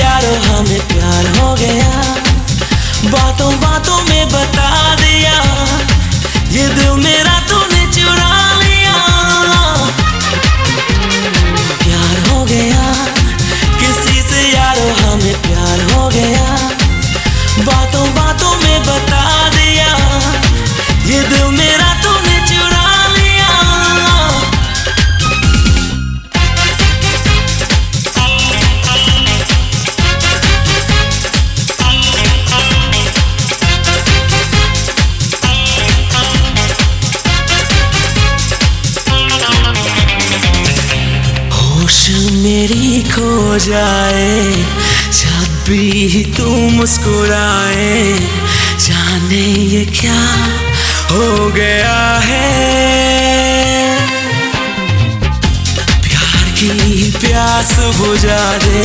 यारो हमें प्यार हो गया। बातों बातों में बता दिया। ये दिल मेरा मेरी खो जाए, जब भी तू मुस्कुराए, जाने ये क्या हो गया है। प्यार की प्यास बुझा दे,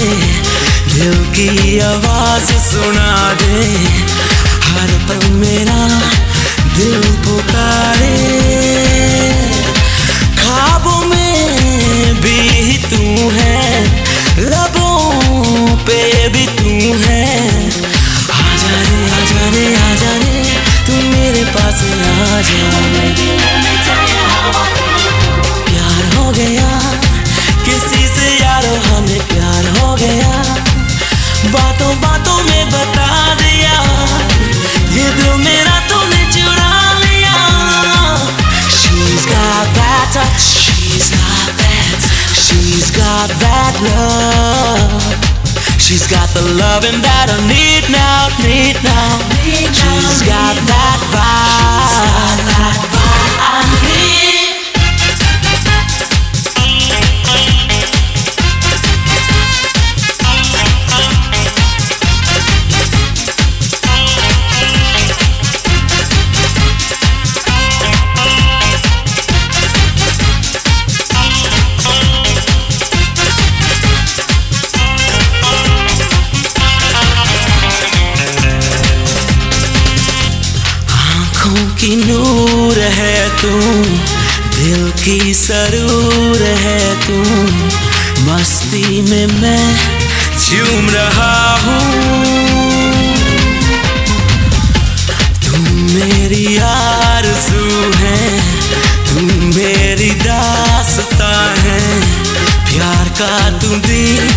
दिल की आवाज़ सुना दे, हर पल मेरा दिल पुकारे। Touch She's got that She's got that love She's got the loving that I need now, need now. Need She's got that vibe. that vibe की नूर है तू, दिल की सरूर है तू। मस्ती में मैं झूम रहा हूँ। तू मेरी आरज़ू है, तू मेरी दास्ता है। प्यार का तू दीप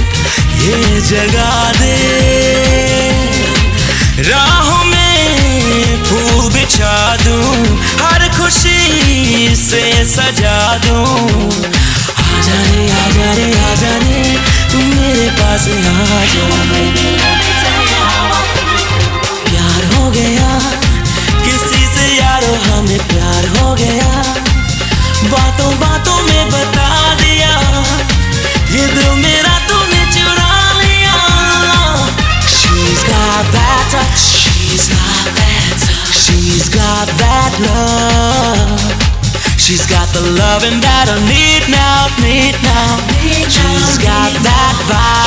ये जगा दे। राहों में फूल बिछा दूँ खुशी से सजा दूँ। आ जाने आ जाने आ जाने, तुम मेरे पास आ जा प्यार हो गया, किसी से यारो हमें प्यार हो गया। She's got the loving that I need now, need now. She's got that vibe.